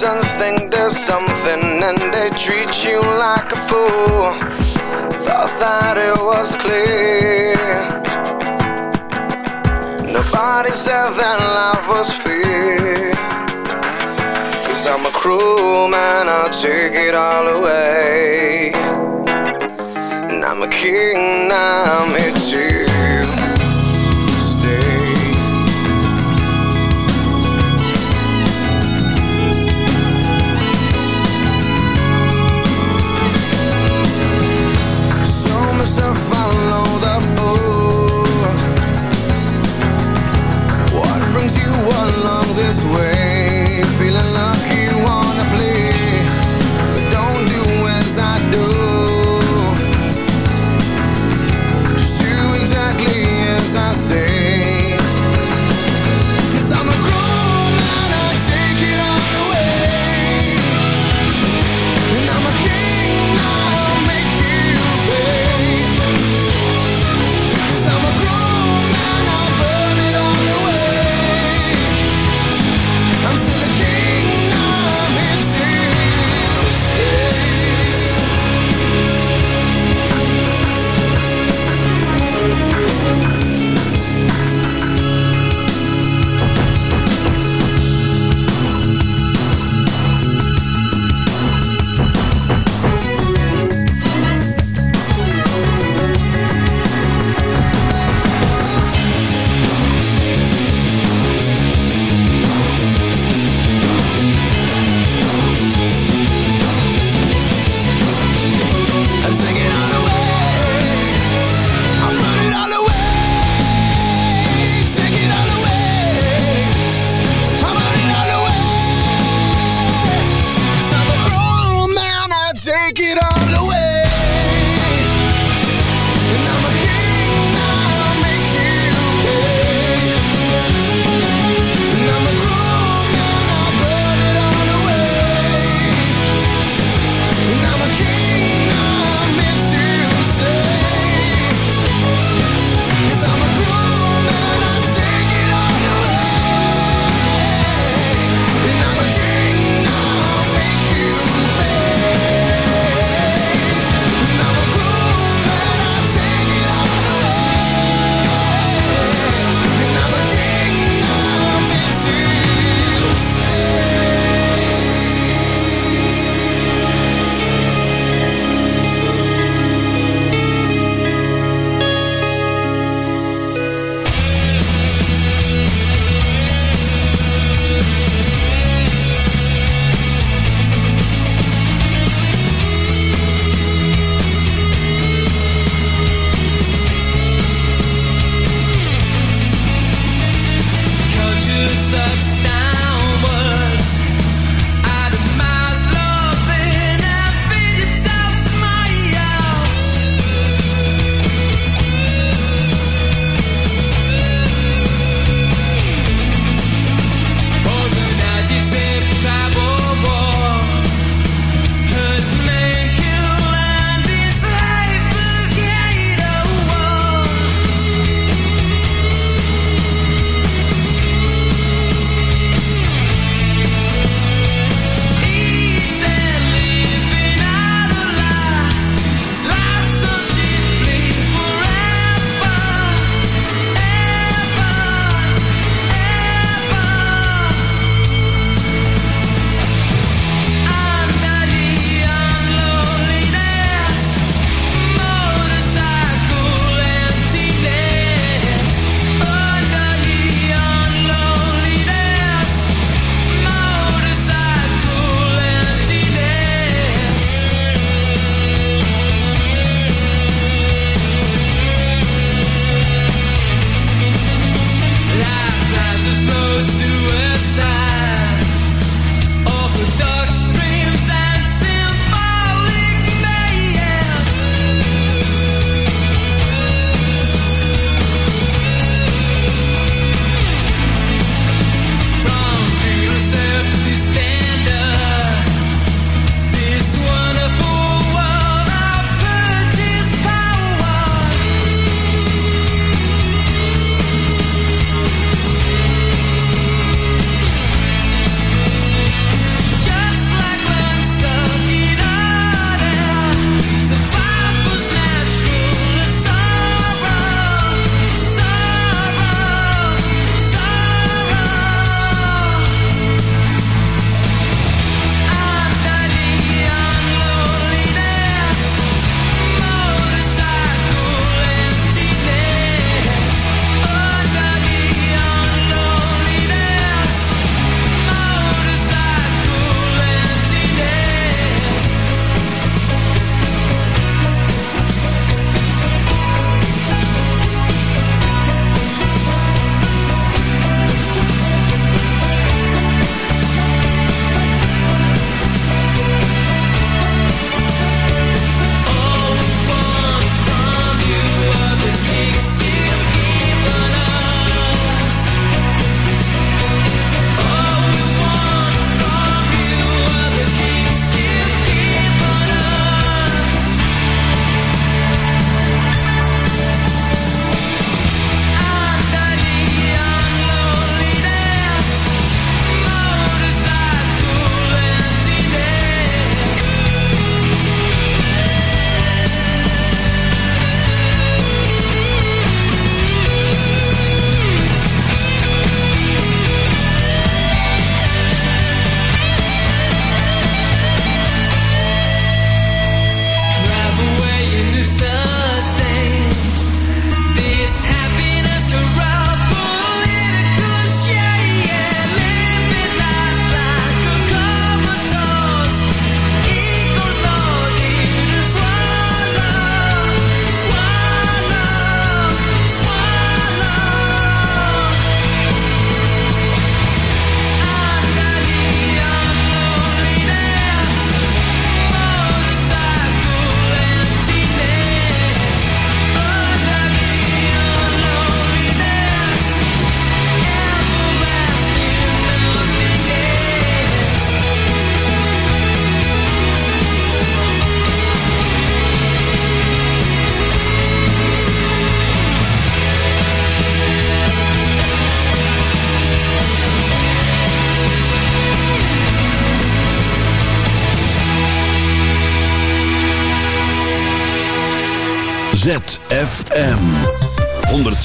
Listens, think there's something, and they treat you like a fool. Thought that it was clear. Nobody said that life was fair. Cause I'm a cruel man, I'll take it all away. And I'm a king, now I'm here to this way?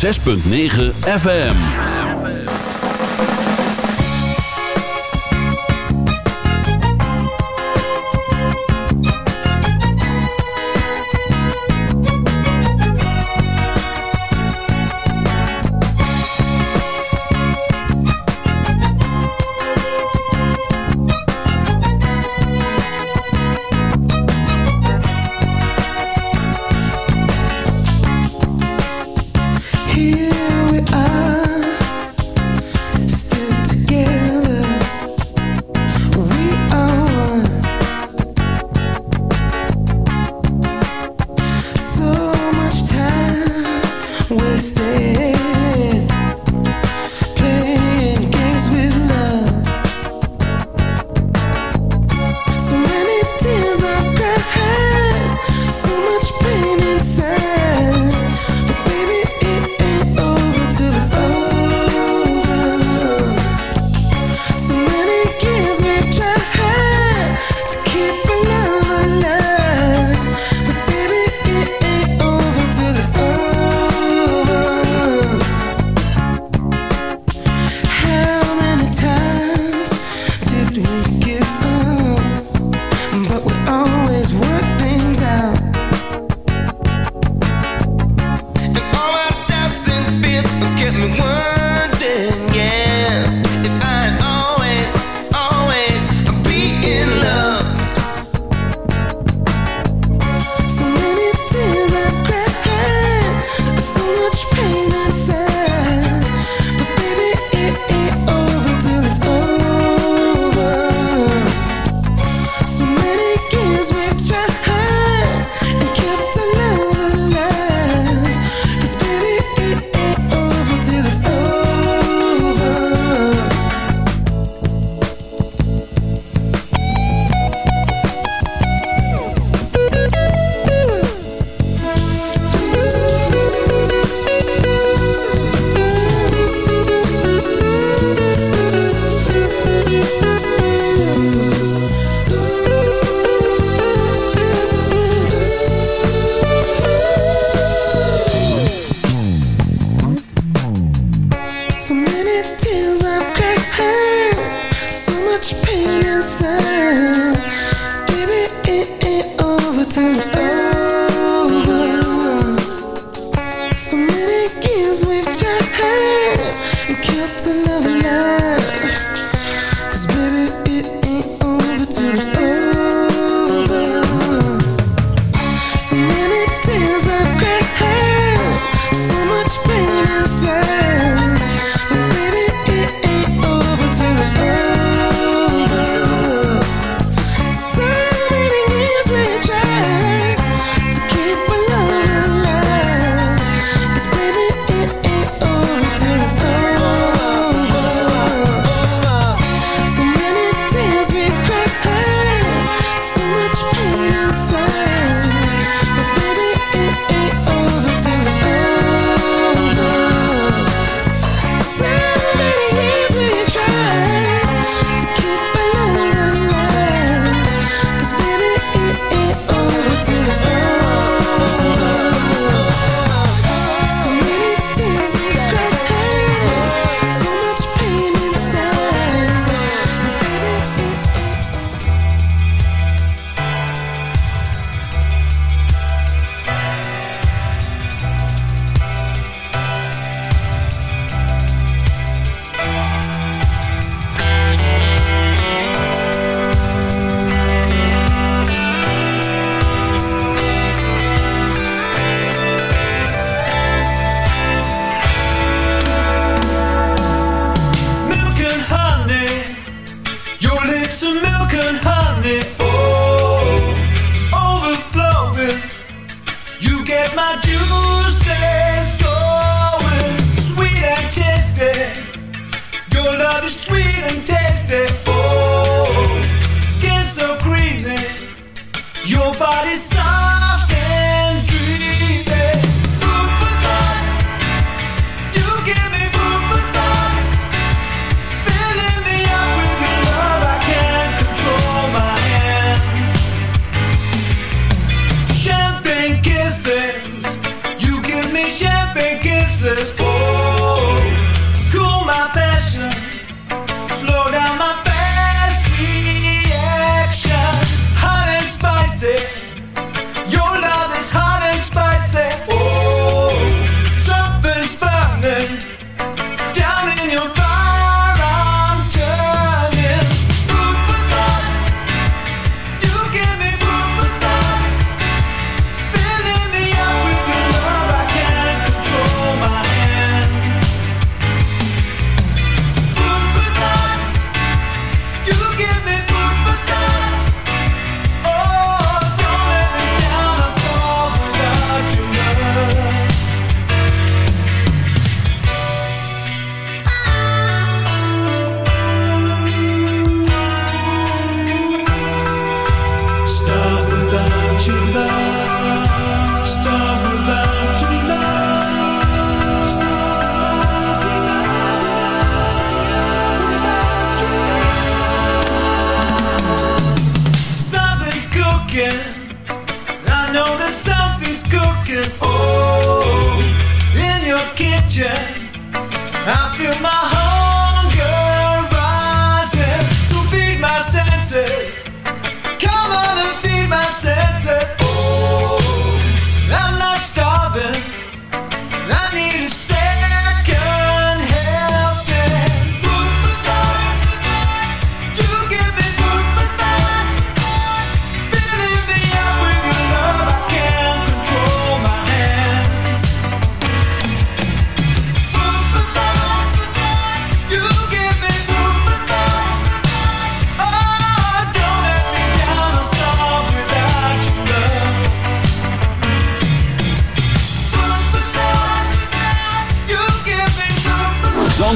106.9 FM.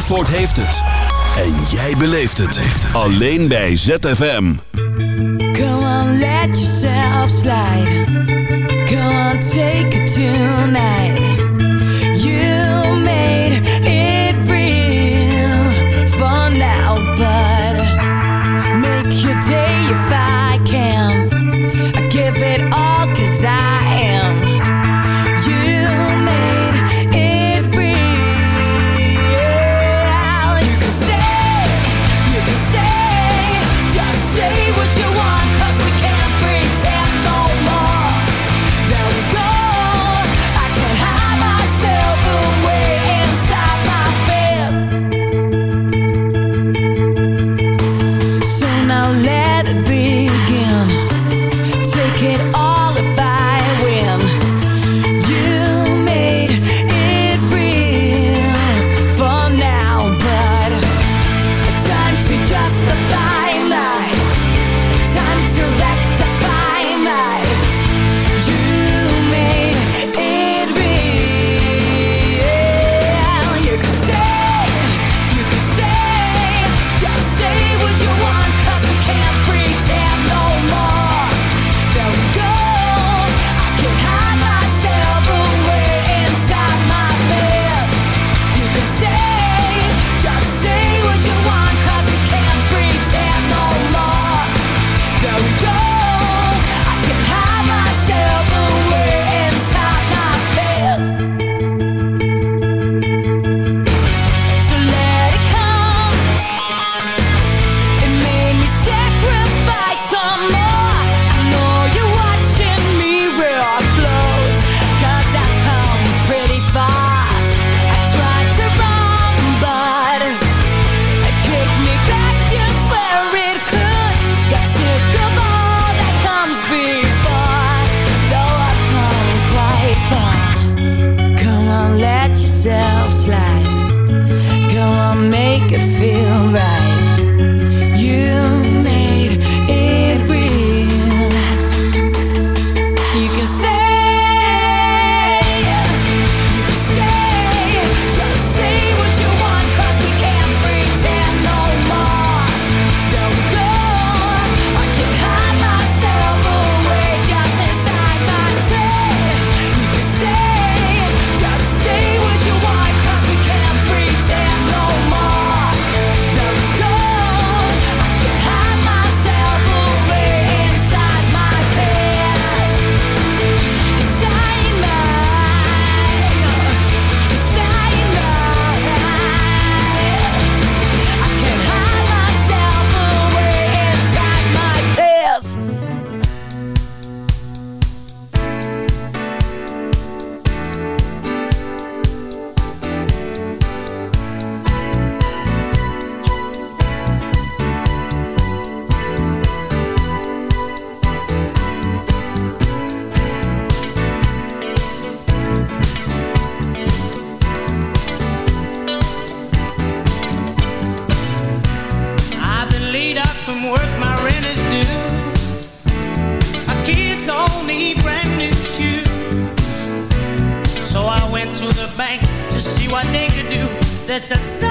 Zandvoort heeft het. En jij beleeft het. Alleen bij ZFM. Come on, let yourself slide. Come on, take do. They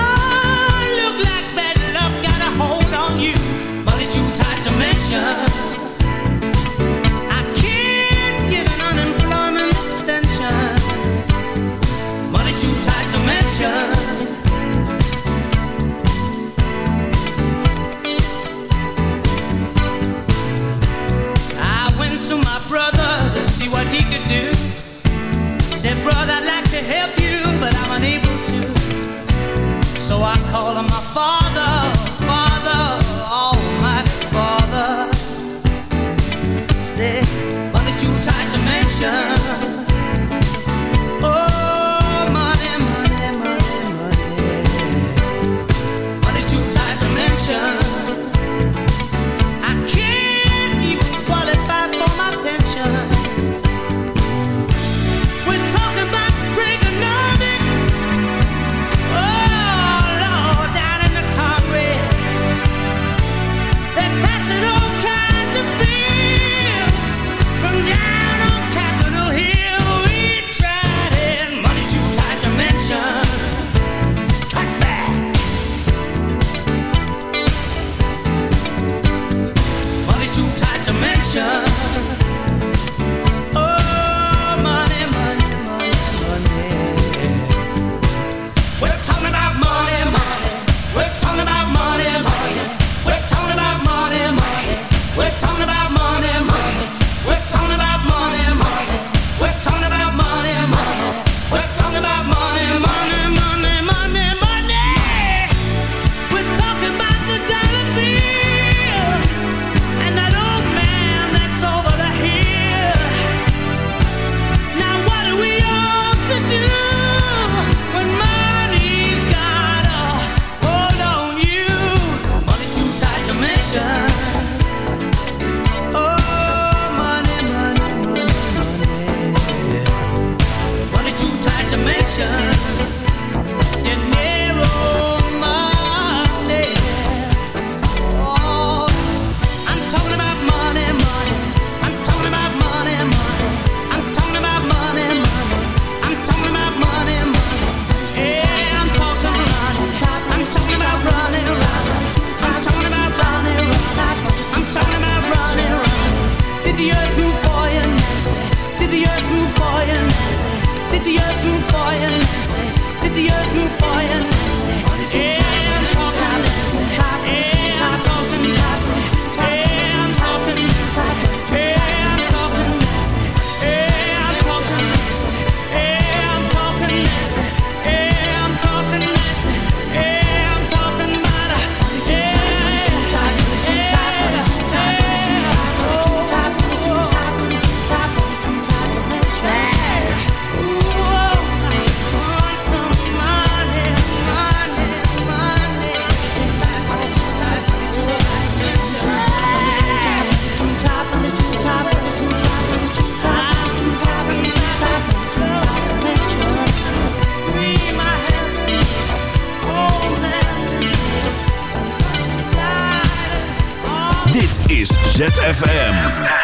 ZFM.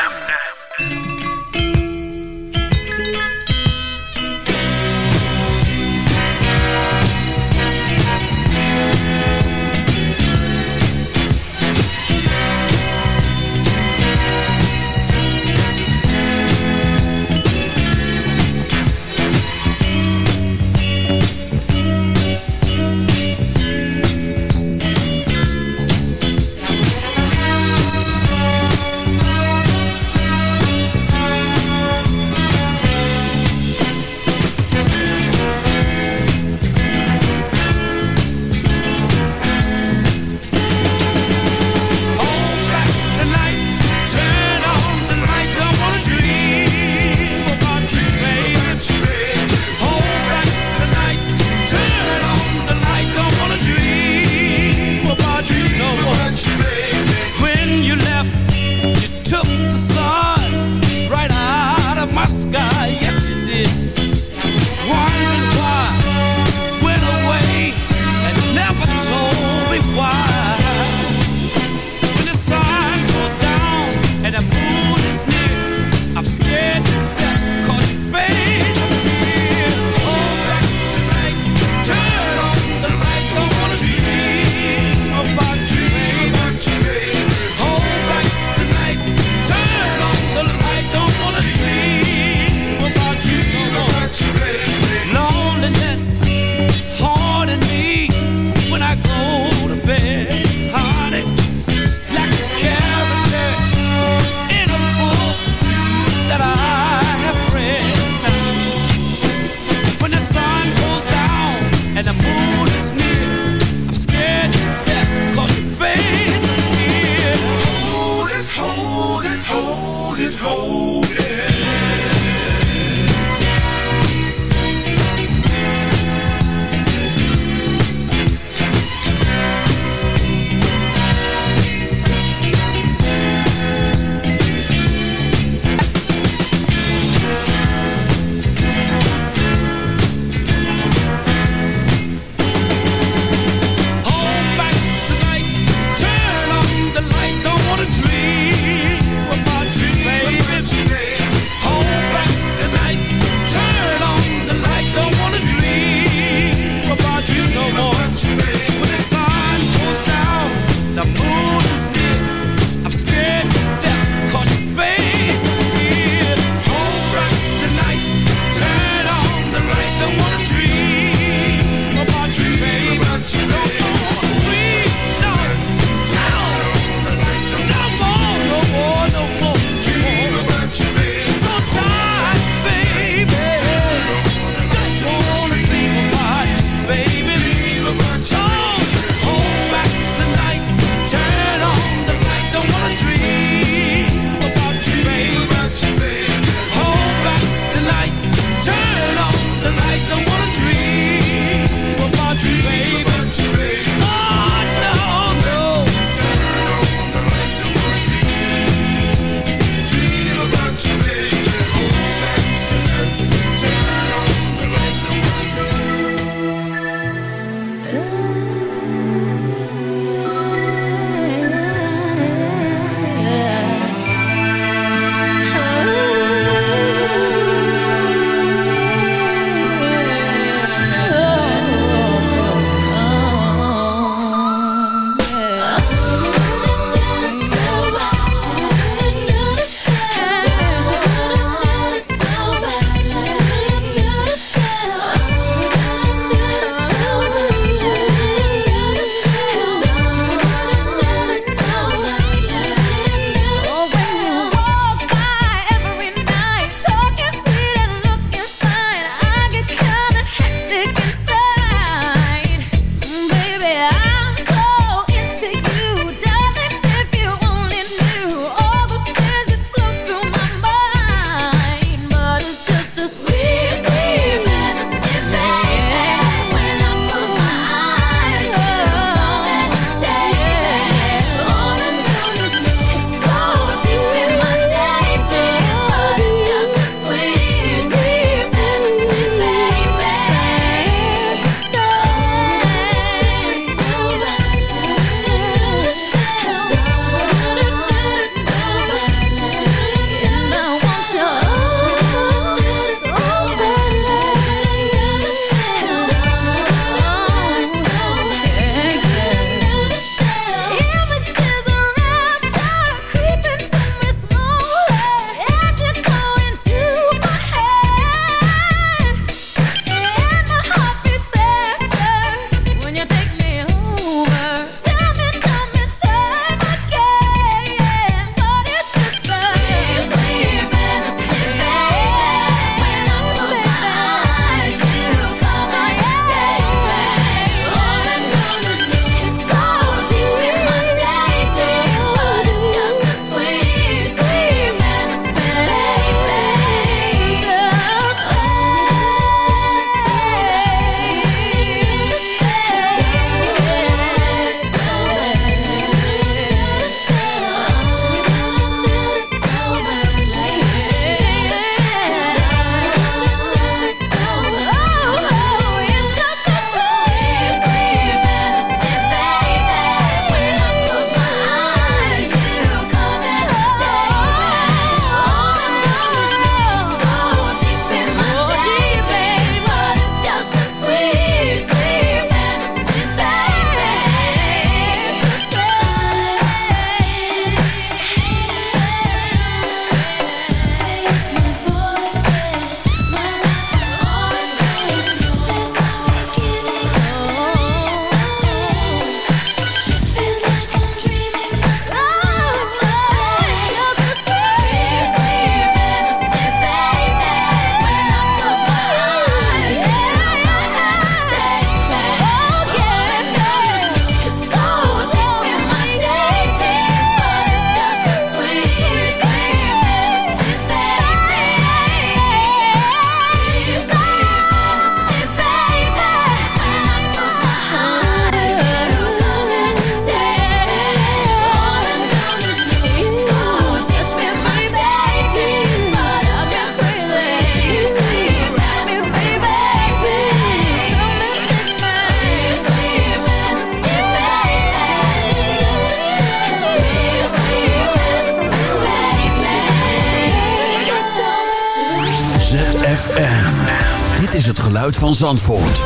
Is het geluid van Zandvoort.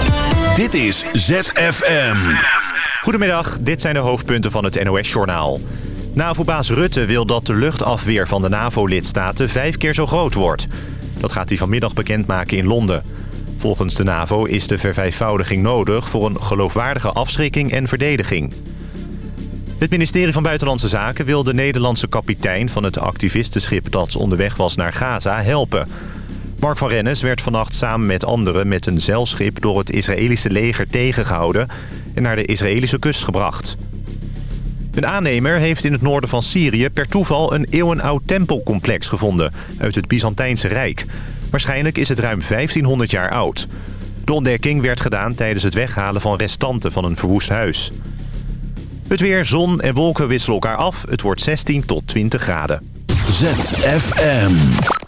Dit is ZFM. Goedemiddag, dit zijn de hoofdpunten van het NOS-journaal. NAVO-baas Rutte wil dat de luchtafweer van de NAVO-lidstaten vijf keer zo groot wordt. Dat gaat hij vanmiddag bekendmaken in Londen. Volgens de NAVO is de vervijfvoudiging nodig voor een geloofwaardige afschrikking en verdediging. Het ministerie van Buitenlandse Zaken wil de Nederlandse kapitein van het activistenschip dat onderweg was naar Gaza helpen. Mark van Rennes werd vannacht samen met anderen met een zeilschip door het Israëlische leger tegengehouden en naar de Israëlische kust gebracht. Een aannemer heeft in het noorden van Syrië per toeval een eeuwenoud tempelcomplex gevonden uit het Byzantijnse Rijk. Waarschijnlijk is het ruim 1500 jaar oud. De ontdekking werd gedaan tijdens het weghalen van restanten van een verwoest huis. Het weer, zon en wolken wisselen elkaar af. Het wordt 16 tot 20 graden. ZFM.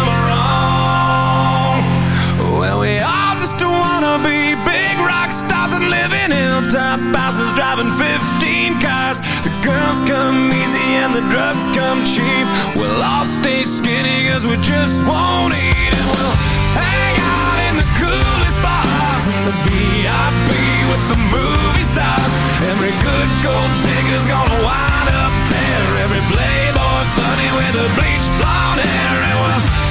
houses driving 15 cars. The girls come easy and the drugs come cheap. We'll all stay skinny cause we just won't eat and we'll hang out in the coolest bars and the VIP with the movie stars. Every good gold digger's gonna wind up there. Every playboy bunny with a bleached blonde hair and we'll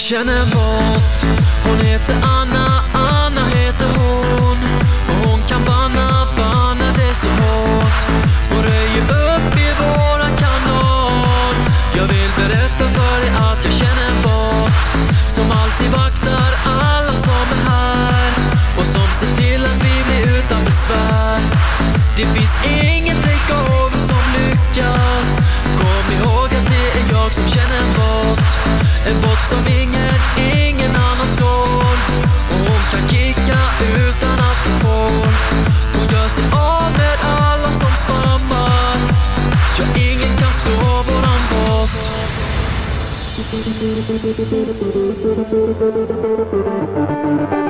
yaşanan Thank you.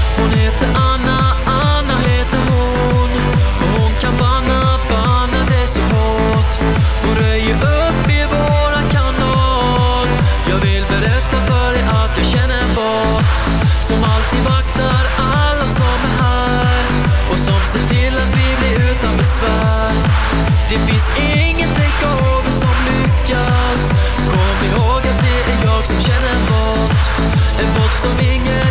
Hon röjer upp i våran kanal Jag vill berätta för dig att jag känner en bot Som alltid vaktar alla som är här Och som ser till att vi blir utan besvär. Det finns ingen takeover som lyckas. Kom ihåg att det är jag som känner en bot En bot som ingen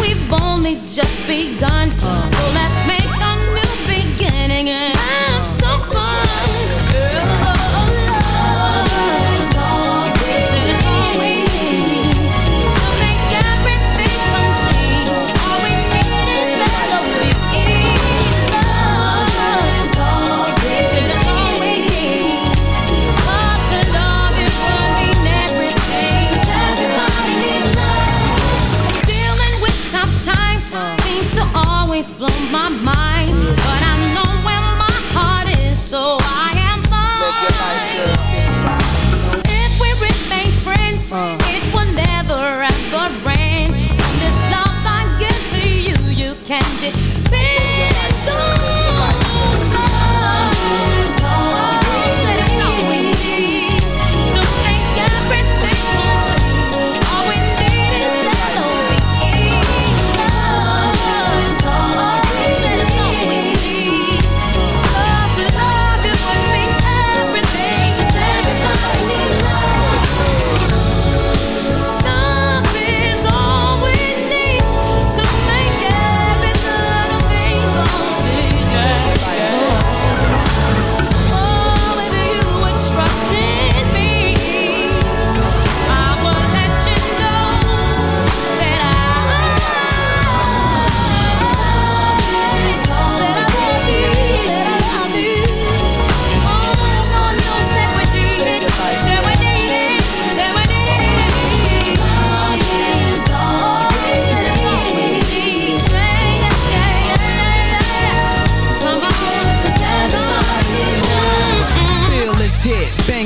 We've only just begun. So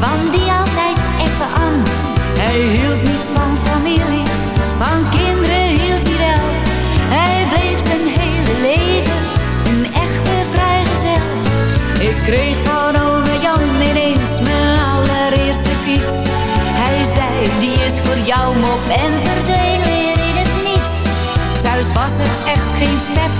Van die altijd even aan. Hij hield niet van familie, van kinderen hield hij wel. Hij bleef zijn hele leven een echte vrijgezel. Ik kreeg van ome Jan ineens mijn allereerste fiets. Hij zei, die is voor jou mop en verdween weer in het niets. Thuis was het echt geen pep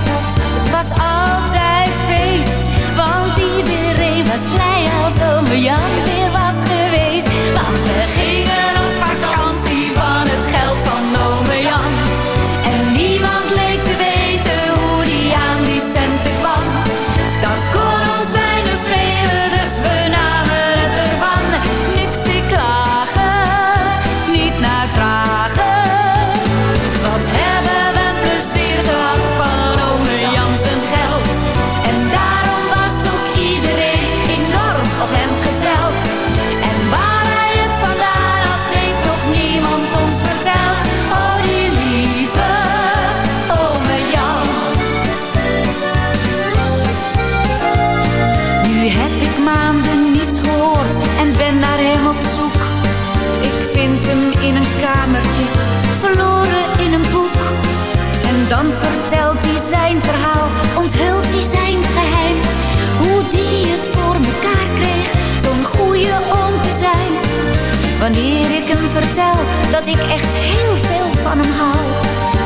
echt heel veel van hem hou,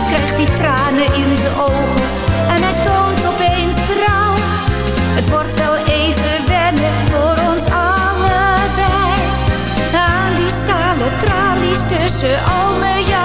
krijgt hij tranen in zijn ogen en hij toont opeens berouw. Het wordt wel even wennen voor ons allebei. Aan die stalen tralies tussen ome Jan en